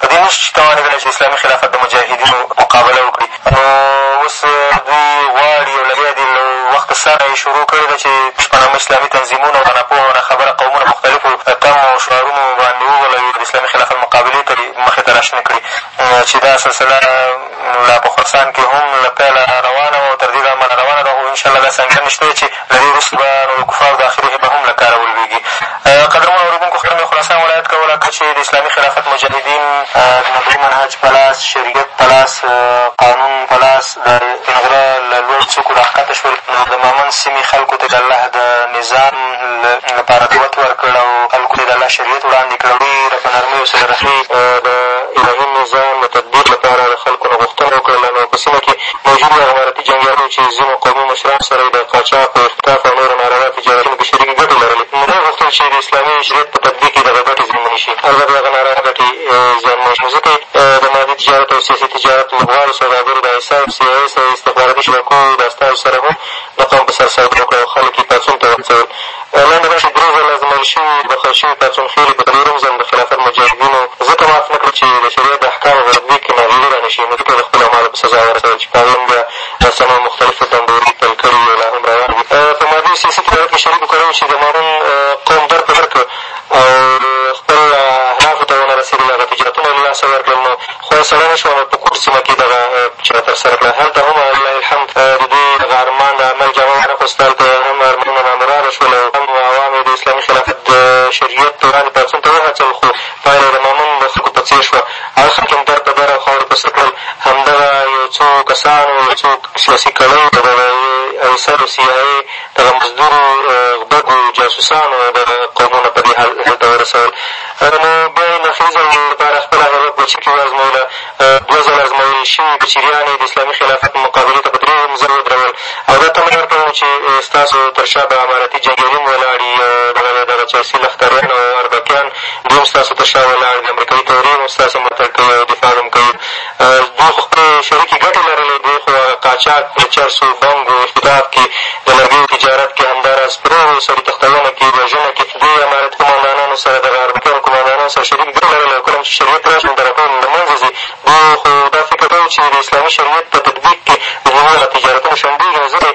په دې نه شي توانېدلی چې د اسلامي خلافت د مجاهدینو مقابله وکړي نو اوس دوی غواړي او لګیا دي له وخته سره یې شروع کړې ده چې شپه نامه اسلامي تنظیمونه او ناپوه او ناخبره قومونه مختلفو تمو او شعارونو باندې وغولوي د اسلامي خلافت مقابلې ته دې مخې ته راشنه کړي چې دا سلسله لا په خراسان کښې هم له پیله روانه وه او تر دې دمه روانه ده خو انشاالله داسې اندېښنه نشته ده چې له دې وروسته به نو د کفارو د اخري هبه هم له کاره ولوېږي. قدرمنو اورېدونکو خبره مې خراسان ولایت کوله، کله چې د اسلامي خلافت مجاهدین د نبوي منهج په لاس، شریعت په لاس، قانون په لاس د دین غره له لوړو څوکو را ښکته شول، نو د مامند سیمې خلکو ته یې د الله د نظام لپاره دعوت ورکړ او خلکو ته یې د الله شریعت وړاندې کړ او دوی یې را په نرمۍ او سره رحمۍ د الهي نظام د تطبیق لپاره د خلکو نه غوښتنه وکړله، نو په سیمه کې د ژبې هغه غیرتي جنګیالو چې ځینو قومي مشرانو سره یې د قاچاق، اختطاف او نورو ناروا تجارتونو کښې شریکې ګټې لرلې، نو نه یې غوښتل چې د اسلامي شریعت په تطبیق یې دغه ګټې زیانمنې شي، البته دغه ناروا ګټې زیانمنې شوې، ځکه یې د مادي تجارت او سیاسي تجارت لوبغاړو، سوداګرو، د آی ایس آی او سي آی ایس او استخباراتي شبکو د استازو سره هم د قوم په سر سربېره کړ او خلک یې پاڅون ته وهڅول. لنډه دا چې درې ځله ازمېیل شوي بخښل شوي پاڅونخېلې په څلورم ځل د خلافت مجاهدینو ځکه معاف نه کړل چې د شریعت د احکامو غرب لیګ کې ناغېړي را نه شي نو ځکه یې د خپلو اعمالو په سزا ورسول چې په هغې هم بیا رسنیو مختلف ډنډوري پیل کړي دي او لا هم روان دي. په مادي او سیاسي تجارت کې شریکو کړیو چې د مامون قوم در په در کړ او خپل اهدافو ته ونه رسېدل هغه تجارتونه یې له لاسه ورکړل نو خو سړی نه شوای په کوټ سیمه کښې دغه چاره تر سره کړه. هلته هم ولله الحمد د دوی دغه ارمان د عمل جامه وانه خوسته، هلته یې هم ارمانونه نامراده شول او هم عوام یې د اسلامي خلافت د شریعت په وړاندې پاڅون ته وهڅول خو پایله یې د مامون د خلکو په څېر شوه هغه خلک یې هم در په در او خاورو په سر کړل همدغه یو څو کسانو یو څو سیاسي کړیو د دغه ای ایس آی او سي آی اې دغه مزدورو غبرګو جاسوسانو دغه قومونه په دې حال ته ورسول له بیا یې له ښې زمینې لپاره خپله هغه کوچي کې وازمویله، دوه ځله ازمویل شوي کچیریان یې د اسلامي خلافت مقابلې ته په درېیم ځل ودرول او دا تمه یې ورکړه نو چې ستاسو تر شا به امارتي جګیرین ولاړ یي او دغه بیا دغه چرسي لښکریان او اربکیان دي هم ستاسو تر شا ولاړ دي، امریکایي تورې هم ستاسې ملاتړ کوي او دفاع به هم کوي. دوی خو خپلې شریکې ګټې لرلې، دوی خو هغه قاچاق د چرسو، بنګو، اختطاف کې، د لرګیو تجارت کې، همداراز په نورو سړي تښتونه کې، وژنه کې، دوی د امارتي قوماندانانو سره، دغه اربکیانو قوماندانانو سره شریکې ګټې لرلې او کله هم چې شریعت راشي نو دغه ټول له منځه ځي، دوی خو دا فکر کوي چې د اسلامي شریعت په تطبیق کې د دوی دغه تجارتونه شنډېږي نو ځکه یې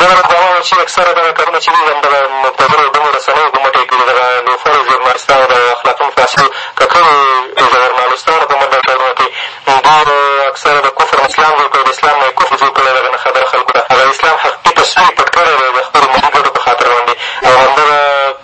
دغه اقداماتو چې اکثره دغه کارونه چې دي همدغه مبتذلو او ډمو رسنیو په مټه یې کړي، دغه لوفرو ژورنالستانو، د اخلاقي مفاسدو ککړو ژورنالستانو په مټه کارونه کوي، دوی اکثره د کفر نه اسلام جوړ کړی، د اسلام نه یې کفر جوړ کړی، دغه نه خبره خلکو ته هغه د اسلام حقیقي تصویر یې پټ کړی دی، د خپلو ملي ګټو په خاطر باندې او همدغه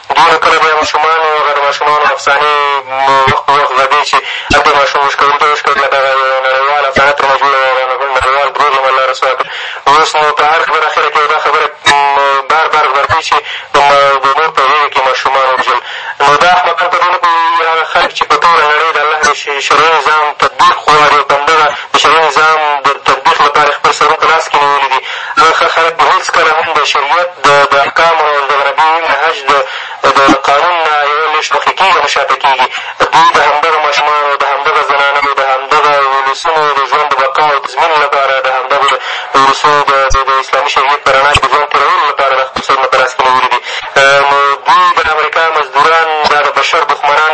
ډېره کله به یې ماشومان او هغه د ماشومانو افسانې وخت په وخت غږوي چې هلته ماشوم وشکه هلته وشکه کړه، دغه یوه نړیواله افسانه ترېنه جوړه وه او رانه ګل نړیوال دروغ یې ملا رسوا کړل. اوس نو په هر خبر اخر کې یې دا خبره بار بار غبرګوي چې د مور په غېږه کې ماشومان وژل. نو دا احمقان په دې نه پوهېږي، هغه خلک چې په ټوله نړۍ د الله د شرعي نظام تطبیق غواړي او په همدغه د شرعي نظام د تطبیق لپاره یې خپل سرونه په لاس کې نیولي دي، دا ښه خلک به هېڅکله هم د شریعت د د احکامو او الجغربي نهج د د قانون نه یوه لېشت مخکې کېږي او نه شاته کېږي. دوی د همدغه ماشومانو، د همدغه زنانو، د همدغه ولسونو د ژوند د بقا او تضمین لپاره، د همدغو ولسونو د د د اسلامي شریعت په رڼا کې د ژوند تېرولو لپاره دا خپل سرونه په لاس کې نیولي دي. نو دوی د امریکا مزدوران، دا د بشر دښمنان،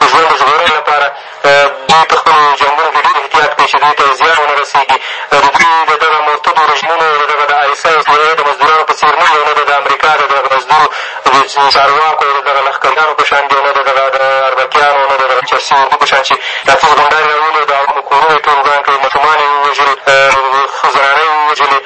د ژوند د ژغورنې لپاره دوی په خپلو جنګونو کې ډېر احتیاط کوي چې دوی ته زیان ونه رسېږي. د دوی د دغه مرتدو رژیمونو او د دغه د آی ایس آی او سي آی اې د مزدورانو په څېر نه دي او نه د د امریکا د دغه مزدورو د چارواکو او د دغه لښکریانو په شان دي او نه د دغه د اربکیانو او نه د دغه چرسي اردو په شان چې لسیزې بمبارۍ راولي او د عوامو کورونه یې ټول وران کړل، ماشومان یې ووژل، ښځې زنانه یې ووژلې.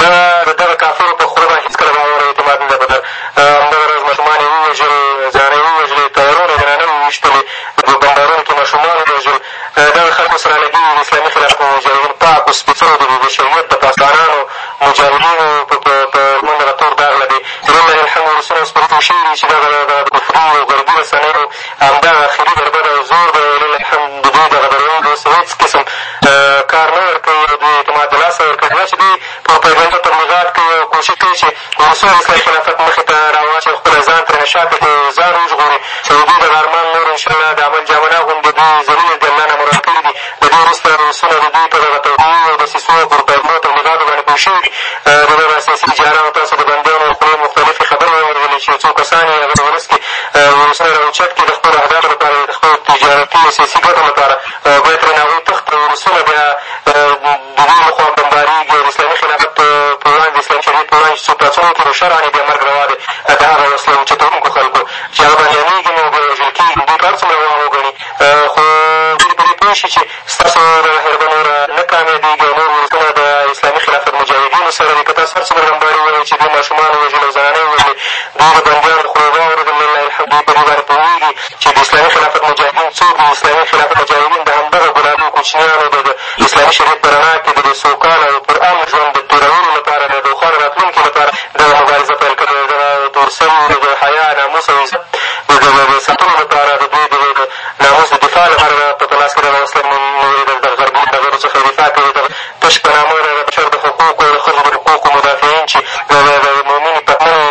ده د دغه کافرو په خوله به هېڅکله باور او اعتماد نه درلودل همدغه راز ماشومان یې ووژل ځاڼۍ یې ووژلې طیارونه زنانه یې وویشتلې په بمبارونو کښې ماشومان ووژل دغه خلکو سره له دې د اسلامي خلافت په مجاهدینو پاکو سپېڅلو د بشریت د پاسدارانو مجاهدینو په موږ دغه تور داغ لګوي لله الحمد ولسونه اوس په دې پوه شوي دي چې دغه کفري او غربي رسنۍ او همدا اخري ضربه ده او زور به یې ویلی لکه هم د دوی دغه درویونکي اوس هېڅ قسم کار نه ورکوي او دوی اعتماد د لاسه ورکړی دا چې دوی پروپاګنډه تبلیغات کوي او کوشش کوي چې ولسونه د اسلام خلافت مخې ته را واچوي او خپله ځان ترېنه شا ته کړي ځان وژغوري نو د دوی دغه ارمان نور انشاالله د عمل جامه نه اغوندي دوی ذلیل دي الله نه مراد کړي دي له دې وروسته نو سیمه د دوی په دغه توطیې او دسیسو او پروپاګندا تبلیغاتو باندې پوه شوې وي. د دغه سیاسي تجارانو تاسو د بندیانو له خولې مختلفې خبرې واورېدلې چې څو کسان یې هغه د ولس کې ولسونه راوچت کړي د خپلو اهدافو لپاره یې د خپلو تجارتي او سیاسي ګټو لپاره بیا ترېنه هغوی تښتي او ولسونه بیا د دوی له خوا بمبارېږي او د اسلامي خلافت په وړاندې اسلامي شریعت په وړاندې چې څوک پاڅون وکړي نو شرعا یې بیا مرګ روا دی د هغه وسله وچتوونکو خلکو چې هغه بریالېږي نو بیا وژل کېږي دوی که هر څومره خو ته دې په دې پوه شي چې ستاسو دغه حربه نوره نه کامیابېږي او نور ولسونه د اسلامي خلافت مجاهدینو سره دي. که تاسو هر څومره بمباري ووایئ چې دوی ماشومان وژل او زنانې وژلې، دوی د بندیانو د خولو اوبه اورېدل، لله الحمد دوی په دې باندې پوهېږي چې د اسلامي خلافت مجاهدین څوک دي، اسلامي خلافت مجاهدین د همدغه ګلابو کوچنیانو د د اسلامي شریعت په رڼا کې د دې سوکاله او پر امن ژوند د تېرولو لپاره د روښانه راتلونکې لپاره دغه مبارزه پیل کړې ده. دغه تور سري د دوی حیا، ناموس او عزت د دغه د ساتلو لپاره د دوی د ناموس د دفاع لپاره دغه په لاس کې دغه وسله نیولې ده، د دغه غربي ټغرو څخه یې دفاع کوي، دغه تش په نامه دغه د بشر د حقوقو او د ښځو د حقوقو مدافعین چې د دغه د مؤمنې پتمنې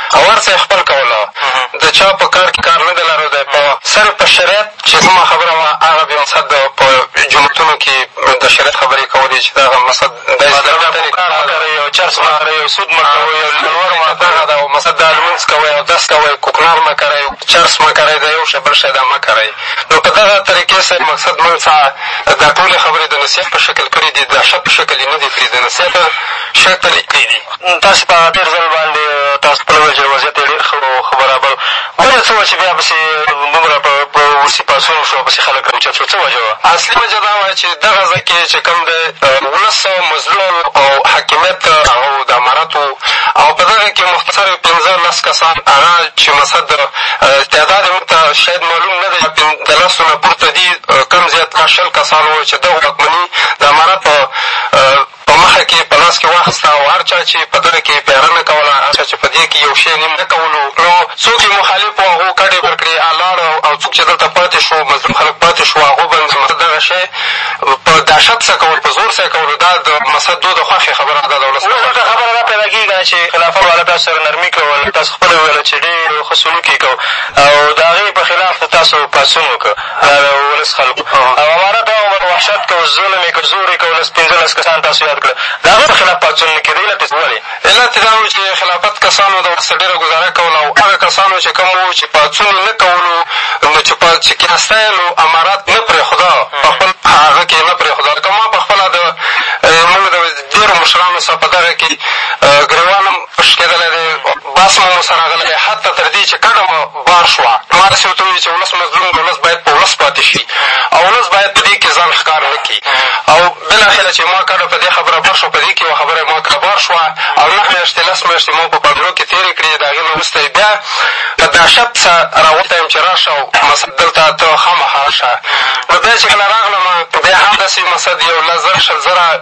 او هر څه یې خپل کول او د چا په کار کې کار نه دی لرو دی په سر په شریعت چې کومه خبره وه هغه بې مقصد په جوماتونو کې د شریعت خبرې کولې چې دغه مقصد د اسلام چرس مه کرئ او سود مه کوئ او لور مه دغه ده او مقصد دا لمونځ کوئ او دس کوئ کوکنار مه کرئ چرس مه کرئ دا یو شی بل شی دا مه کرئ نو په دغه طریقې سره مقصد موږ څه دا ټولې خبرې د نصیحت په شکل کړې دي د دهشت په شکل یې نه دي کړي د نصیحت شکل یې کړي دي تاسو ته تېر ځل باندې تاسو خپله وویل چې وضعیت یې ډېر ښه و او ښه برابر و، وجه څه وه چې بیا پسې دومره په وروستي پاڅون وشو او پسې خلک راوچت شول، څه وجه وه؟ اصلي وجه دا وه چې دغه ځای کې چې کوم دی ولس مظلوم و او حاکمیت ته هغه و د امارت و او په دغه کې مختصر یو پېنځه لس کسان هغه چې مسد تعداد یې موږ ته شاید معلوم نه دی د لسو نه پورته دي کم زیات شل کسان وو چې دغو واکمني د امارت په په مخه کې په لاس کې واخسته او هر چا چې په دغه کې پیاره نه کوله، هر چا چې په دې کې یو شی نیم نه کولو، نو څوک یې مخالف وو هغو کډې ورکړې ا لاړ او څوک چې دلته پاتې شو، مظلوم خلک پاتې شو، هغو باندې مسد دغه شی په دهشت سه کولو، په زور سه یې کولو، دا د مسد دو د خوښې خبره ده، دا د ولس نه وه. اوس دلته خبره دا پیدا کېږي که نه چې خلافت والا تاسو سره نرمي کوله، تاسو خپله وویل چې ډېر ښه سلوک یې کاو او د هغې په خلاف تاسو پاڅون وکړ، ولس خلکو او امارت د هغو باندې وحشت کاوه، ظلم یې کاوه، زور یې کاوه، لس پېنځلس کسان تاسو یاد کړل، د هغه خلاف پاڅون نه کېده، علت یې څه ولې؟ علت یې دا و چې خلافت کسانو د وخت څخه ډېره ګوزاره کوله او هغه کسان وو چې کوم وو چې پاڅون یې نه کولو نو چې پا چې کېناستای یې نو امارت نه پرېښوده په خپل هغه کې یې نه پرېښوده لکه ما په خپله د موږ د ډېرو مشرانو سره په دغه کې ګرېوان هم پشکېدلی دی بحث مو ورسره غلبه حتی تر دې چې کډه مو بار شوه. ما داسې ورته وویل چې ولس مظلوم دی، ولس باید په ولس پاتې شي او ولس باید په دې کې ځان ښکار نه کړي او بالاخره چې ما کډه په دې خبره بار شوه، په دې کې یوه خبره یې ما کړه بار شوه او نهه میاشتې لس میاشتې ما په پنجرو کې تېرې کړې، د هغې نه وروسته یې بیا په دهشت سره راغوښتی یم چې راشه او مسد دلته ته خامخا راشه. نو بیا چې کله راغلم بیا هم داسې مسد یو لس زره شل زره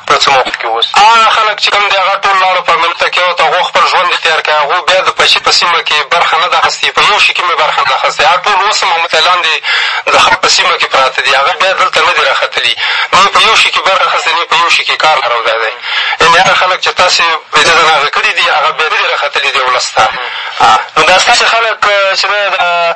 له څه موخې کې اوسي. هغه خلک چې کوم دي هغه ټول لاړو په امریکا کې او هغو خپل ژوند اختیار کړی، هغو بیا د پچي په سیمه کې برخه نه ده اخستې، په یو شي کې هم یې برخه نه ده اخستې، هغه ټول اوس هم همدلته لاندې د خاورو په سیمه کې پراته دي، هغه بیا دلته نه دي راختلي، نه یې په یو شي کې برخه اخستې، نه یې په یو شي کې کار لرلی دی، یعنې هغه خلک چې تاسې بې دده نه هغه کړي دي، هغه بیا نه دي راختلي دې ولس ته، نو دا ستاسې خلک چې دی دا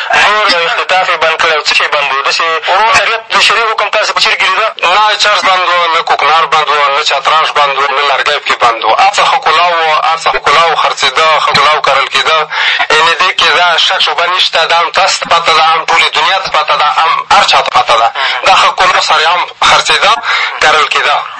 مور او اختطاف یې بند کړی او څه شی بند و؟ داسې ورور طبیعت د شرعي حکم تاسې په چرګي لیده؟ نه چرس بند و، نه کوکنار بند و، نه چتراش بند و، نه لرګی پکې بند و، هر څه ښه کولاو وه، هر څه ښه کولاو خرڅېده، ښه کولاو کرل کېده، یعنې دې کښې دا شک شبه نشته، دا هم تاسې ته پته ده، هم ټولې دنیا ته پته ده، هم هر چا ته پته ده، دا ښه کولاو سرعام خرڅېده، کرل کېده.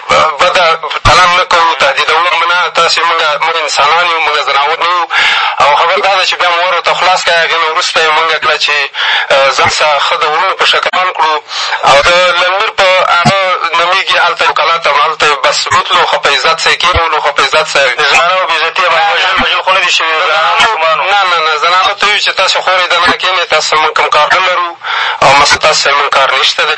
بده قلم نه کوو، تهدیدوو مو نه، تاسې مونږ مونږ انسانان یو، مونږ ځناور نه یو او خبره دا ده چې بیا مو ور ورته خلاص کړه، هغې نه وروسته یې مونږ کړه چې ځان سره ښه د وروڼو په شکل روان کړو او د لنګر په هغه نومېږي هلته یو کلا ته هلته یې بس بوتلو، ښه په عزت سره یې کېنولو، ښه په عزت سره یې زمري او بې عزتي یې باندې وژل خو نه دي شوي؟ نه نه نه، زنانو ته یې وویل چې تاسې خورئ دننه کېنئ، تاسو سره مونږ کوم کار نه لرو او مثلاً تاسو سره یې مونږ کار نشته دی.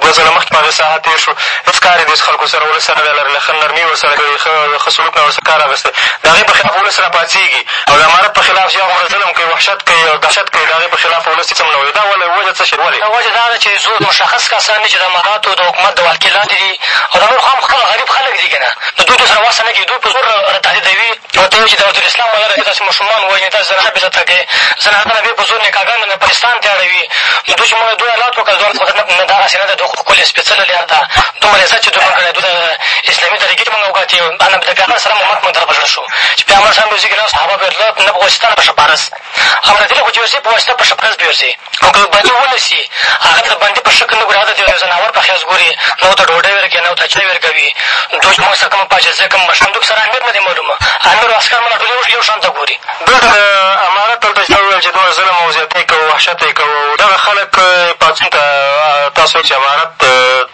دوه ځله مخکې په هغې ساحه تېر شو، هېڅ کار یې د هېڅ خلکو سره ولس سره نه دی لرلی، ښه نرمي یې ورسره کړې، ښه ښه سلوک نه ورسره کار اخېستی، د هغې په خلاف ولس راپاڅېږي او د امارت په خلاف یا هغومره ظلم کوي، وحشت کوي او دهشت کوي، د هغې په خلاف ولس هېڅ هم نه وایي، دا ولې؟ وجه څه شی ده؟ ولې؟ وجه دا ده چې څو مشخص کسان دي چې د اماراتو د حکومت د ولکې لاندې دي او دا نور خو هم خلک غریب خلک دي که نه، د دوی دوی سره وصل نه کېږي، دوی په زور را تهدیدوي، او ته وایې چې د عبدالاسلام ملا راته داسې ماشومان وایي یعنې داسې زنانه بې عزته کړې زنانه د نبې په زور نکاحګانې د نپلستان ته اړوي نو دوی چې مونږ له دوی اولاد وکړل دوی خو نه دغسې نه ده دوی خو ښکلې سپېڅلې لار ده دومره عزت چې دوی مونږ کړی دوی ته اسلامي طریقې مونږ وکتې د پیغمبر سلام امت مونږ ته را په زړه شو چې پیغمبر سلام به ځي کېناست صحابه به یې تله نه په غوڅستان نه په شپارس همدا دلې خو جوزې په واسطه په شپنځ بيوزې او که بندي ونه سي هغه ته د بندي په شکل نه ګوري هغه ته د يو ځناور په خياص ګوري نه ورته ډوډۍ ورکوي نه ورته چای ورکوي دوی چې موږ سره کومه پاچهزي کوم مشران دوی سره امير نه دی معلوم امير او عسکر مله ټول يو شان ته ګوري دوی ته د امارت دلته چې تا وويل چې دومره ظلم او زياتی کوو وحشت يې کوو دغه خلک پاڅون ته تاسو چې امارت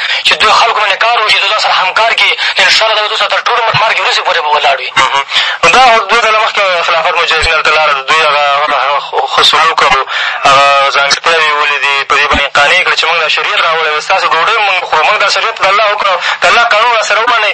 چې دوی خلکو باندې کار وشي دوی سره همکار کړي نو انشاءالله دا به دوی سره تر ټولو مرګې ورځې پورې به ولاړ وي نو دا دوه ځله مخکې خلافت مجاهدین هلته لاړه د دوی هغه ښه سلوک او هغه ځانګړتیاوې یې ولیدې په دې باندې قانع یې کړه چې مونږ دا شریعت راوړی دی ستاسو ډوډۍ مونږ خورو مونږ دا شریعت د الله حکم د الله قانون را سره ومنئ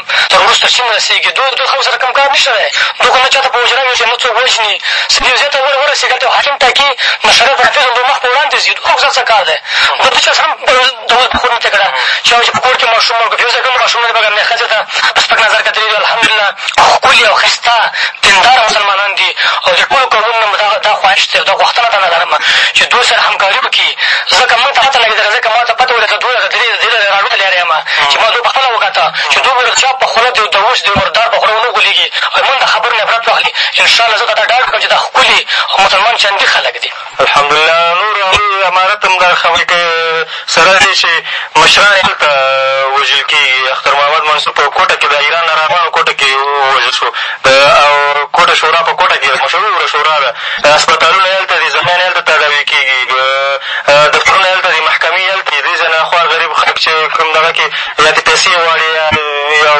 تر وروسته چین رسېږي دوی د خلکو سره کوم کار نشته دی دوی خو نه چا ته په حجره وېشي نه څوک وژني سید یو ځای ته ورسېږي هلته یو حاکم ټاکي مشرف رافظ هم د مخ په وړاندې ځي دوی خلکو سره څه کار دی دوی د چا سره هم دولت په خور نه تکړه چا وایي چې په کور کښې ماشوم مړ کړو یو ځای کوم ماشوم نه دی مګر نه ښځې ته په سپک نظر کتلي دي الحمدلله ښکلي او ښایسته دینداره مسلمانان دي او د ټولو قومونو نه مو دا خواهش دی او دا غوښتنه درنه لرم چې دوی سره همکاري وکړي ځکه مونږ ته پته لګېدله ځکه ما ته پته ولګېده دوی راته درې درې راډو ته لیاره یم چې ما دوی په خپله وکاته چې دوی به د چا په خوله د اوښ د مردار په خوله ونه غولېږي او له مونږ د خبرو نه عبرت واخلي انشاالله زه تاته ډاډ ورکوم چې دا ښکلي او مسلمان چندي خلک دي الحمدالله نور هغوی امارت هم دا خبرې کوي سره دې چې مشران یې هلته وژل کېږي اختر محمد منصور په کوټه کښې د ایران نه راغلو کوټه کښې ووژل شو او کوټه شورا په کوټه کښې مشهوره شورا ده هسپتالونه یې هلته دي زخمیان یې هلته تداوي کېږي دفترونه یې هلته دي، محکمې یې هلته دي، دې ځای نه خوا غریب خلک چې کوم دغه کښې یا ترې پیسې غواړې یا یو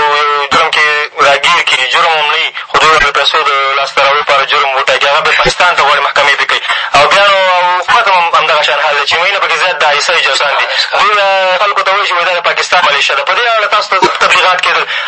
جرم کښې راګېر کړي، جرم هم نه وي خو دوی ورته د پیسو د لاس ته راوړلو لپاره جرم وټاکي، هغه بیا پاکستان ته غواړي محکمې پرې کوي او بیا نو حکومت هم همدغه شان حال دی چې مینه پکښې زیات د آی ایس آی جاسوسان دي، دوی خلکو ته وایي چې دا د پاکستان ملېشه ده، په دې اړه تاسو ته تبلیغات کېدل.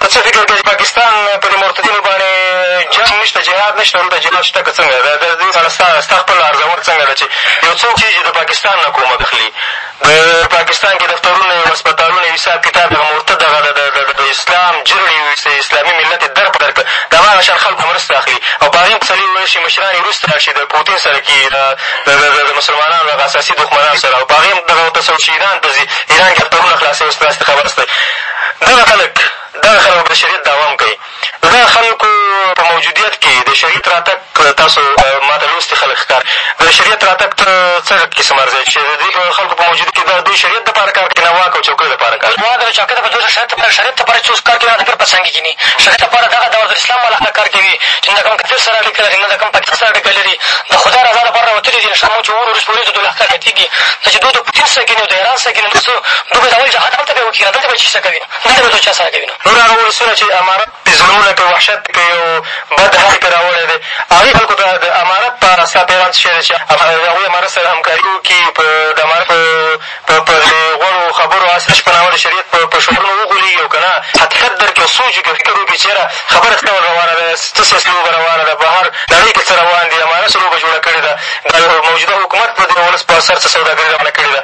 ته څه فکر کوې چې پاکستان په دې مرتدینو باندې جنګ نشته جهاد نشته دلته جهاد شته که څنګه ده ددې په اړه ستا ستا خپل ارزول څنګه ده چې یو څوک چي چې د پاکستان نه کومک اخلي د پاکستان کښې دفترونه یې هسپتالونه یې حساب کتاب دغه مرتد دغه د اسلام جرړې وویستې اسلامي ملت یې در په در کړ د هماغه شان خلکو مرسته اخلي او په هغې پسرلي وویل شي مشران یې وروسته لاړ شي د پوتین سره کي د مسلمانانو هغه اساسي دښمنانو سره او په هغې دغه ورته شهیدان ته ځي ایران کښې دفترونه خلاصوي ستاسې خبر شته دغه خلک دغه خلک به د شریعت دعوه هم کوي د دغه خلکو په موجودیت کښې د شریعت راتګ تاسو ما ته لوستي خلک ښکاري د شریعت راتګ ته څه قسم ارزوئ چې د دې په خلکو په موجودیت کښې دا دوی شریعت دپاره کار کوي نه واک او چوکۍ دپاره کار کوي واک او چوکۍ دپاره دوی شریعت دپاره شریعت دپاره چې اوس کار کوي هغه د پیر په څنګ کښې کښېني شریعت دپاره دغه دور الاسلام والا خلک کار کوي چې نه کوم کفر سره اړیکه لري نه د کوم پاکستان سره اړیکه لري د خدای رضا دپاره راوتلي دي نشته مونږ چې وګورو وروسته وروسته دوی لښکر زیاتېږي دا چې دوی د پوتین سره کښېني او د ایران سره کښېني نو څه دوی به د اول جهاد هلته چې نه دلته به چي څه کوینه نه دلته به څوک چا سره کوینه نور هغه ولسونه چې امارت پرې ظلمونه کوي وحشت پرې کوي او بد حال پرې راوړی دی هغوی خلکو ته د امارت په اړه ستا پیغام څه شی دی چې هغوی امارت سره همکاري وکړي په د امارت په پر غوړو خبرو هسې تش په نامه د شریعت په شعارونو وغولېږي او که نه حقیقت درک کړي او سوچ وکړي فکر وکړي چې یاره خبره څه ډول روانه ده څه سیاسي لوبه روانه ده بهر نړۍ کښې څه روان دي امارت څه لوبه جوړه کړې ده دا موجوده حکومت په دې ولس په سر څه سوداګري روانه کړې ده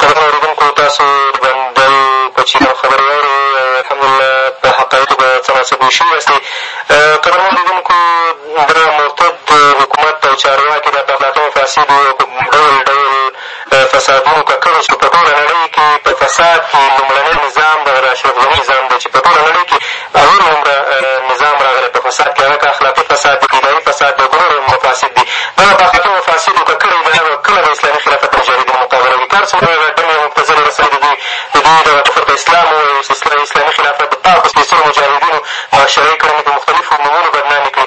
قدرمنو اورېدونکو! تاسو د بندل په چینل خبرې اورئ او الحمدالله په حقایقو به څه نا څه پوه شوي یاستئ. قدرمنو اورېدونکو! دا مرتد حکومت او چارواکي دا په اخلاقي مفاسدو او په ډول ډول فسادونو ککړ چې په ټوله نړۍ کښې په فساد کښې لومړنی نظام دغه د اشرف غني نظام دی چې په ټوله نړۍ کښې اول عمره نظام راغلی په فساد کښې هغه که اخلاقي فساد دي که اداري فساد دی که نور مفاسد دي دا به په اخلاقي مفاسدو که کړې اداره به کله د اسلامي خلافت د مجاهدینو مقابله وکړي که هر څومره دغه ډلې او مبتذلې رسنۍ د دوی د دوی دغه کفر په اسلام ووایي اسلامي خلافت د پاکو سپېڅلو مجاهدینو معاشرې کړنې په مختلفو نومونو بدنامې کړي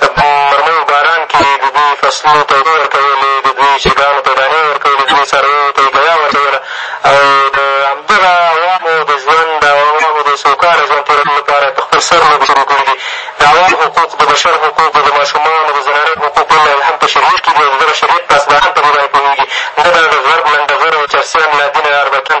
په مرمیو باران کې یې د دوی فصلونو ته اوبه ورکولې، د دوی چرګانو ته یې دانې ورکولې، د دوی څارویو ته یې ګیا ورکوله او د همدغه عوامو د ژوند، د عوامو د سوکاله ژوند تېرولو لپاره یې په خپل سر لوبې شروع کړي دي. د عوامو حقوق، د بشر حقوق، د ماشومانو، د زنانه حقوق ومنه یې هم په شریعت کې دي او د دغه شریعت پاسداران په دې باندې پوهېږي، نه دا د غرب لنډغر او چرسیان لادین اربکین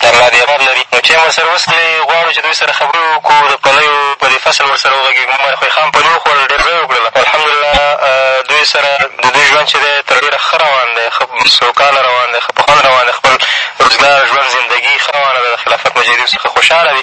ترلا دېوار لري نو ټیم ورسره وڅکلئ، غواړو چې دوی سره خبرې وکړو، د پلیو په دې فصل ورسره وغږېږو، عمر خوی خان پلي وخوړل، ډېر ځای وکړل، خو الحمدالله دوی سره د دوی ژوند چې دی تر ډېره ښه روان دی، ښه سوکاله روان دی، ښه په خوند روان دی، خپل روزګار، ژوند، زندګي ښه روانه ده، د خلافت مجاهدینو څخه خوشحاله دي.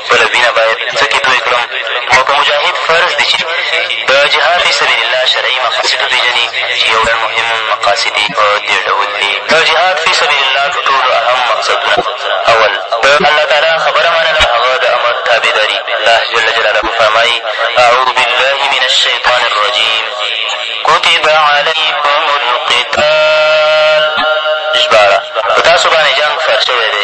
خپله وینه باید څه کې توی کړم او په مجاهد فرض دي چې د جهاد فی سبیل الله شرعي مقاصد وپېژني چې یو ډول مهم مقاصد یې په دې ډول دي د جهاد فی سبیل الله تر ټولو اهم مقصدونه اول د الله تعالی خبره مننه د هغه د امر تابعداري الله جل جلاله فرمایي اعوذ بالله من الشیطان الرجیم کتب علیکم القتال ژباړه په تاسو باندې جنګ فرض شوی دی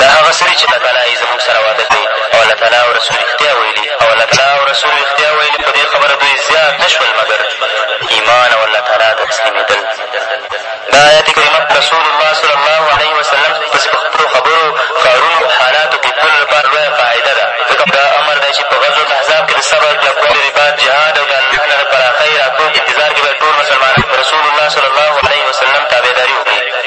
دا هغه سړي چې الله تعالی یې زموږ سره واده کړې او الله تعالی او رسول رښتیا ویلي او الله تعالی او رسول رښتیا ویلي په دې خبره دوی زیات نه شول مګر ایمان او الله تعالی ته تسلیمېدل دا آیات کریمه رسول الله صلی الله علیه وسلم پسې په خپلو خبرو کارونو او حالاتو کښې تللو لپاره لویه قاعده ده ځکه دا امر دی چې په غزو الاحزاب کښې د صبر کلکوالي رباط جهاد او د الله نه د پراخۍ راتلو انتظار کښې به ټول مسلمانان رسول الله صلی الله علیه وسلم تابعداري وکړي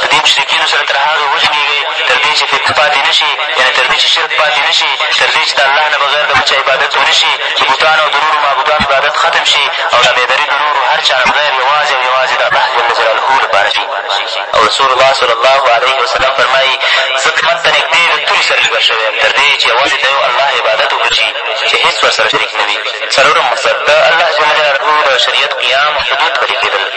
په دې مشرکینو سره تر هغې وجنګېږئ تر دې چې فتنه پاتې نه شي، یعنې تر دې چې شرک پاتې نه شي، تر دې چې د الله نه بغیر د بل چا عبادت ونه شي، د بتانو او د نورو معبودانو عبادت ختم شي او تابعداري د نورو هر چا نه بغیر یوازې او یوازې د الله جل جلاله لپاره شي. او رسول الله صلی الله علیه وسلم فرمایي، زه قیامت ته نږدې د تورې سره لیکل شوی یم، تر دې چې یوازې د یو الله عبادت وکړل شي چې هېڅ ورسره شریک نه وي. څلورم مقصد، د الله جل جلاله د شریعت قیام او حدود پلي کېدل.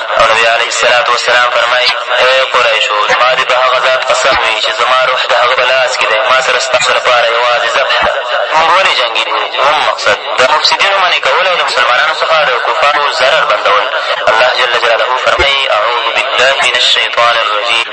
او نبي علیه الصلوة والسلام فرمایي ای قریشو! زما دې په هغه ذات قسم وي چې زما روح د هغه په لاس کې دی، ما سره ستاسو لپاره یوازې ذبح ده. مونږ ولې جنګېدو؟ دوهم مقصد، د مفسدینو منع کول او له مسلمانانو څخه د کفارو ضرر بندول. الله جل جلاله فرمایي، اعوذ بالله من الشیطان الرجیم.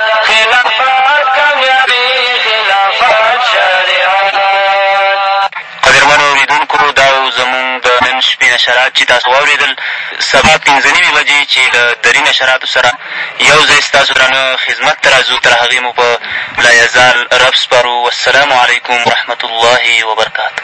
قدرمنو اورېدونکو دا و زموږ د نن شپې نشرات چې تاسو واورېدل سبا پنځه نیمې بجې چې له دري نشراتو سره یو ځای ستاسو درانه خدمت ته راځو تر هغې مو په لایزال رب سپارو والسلام علیکم ورحمة الله وبرکاته.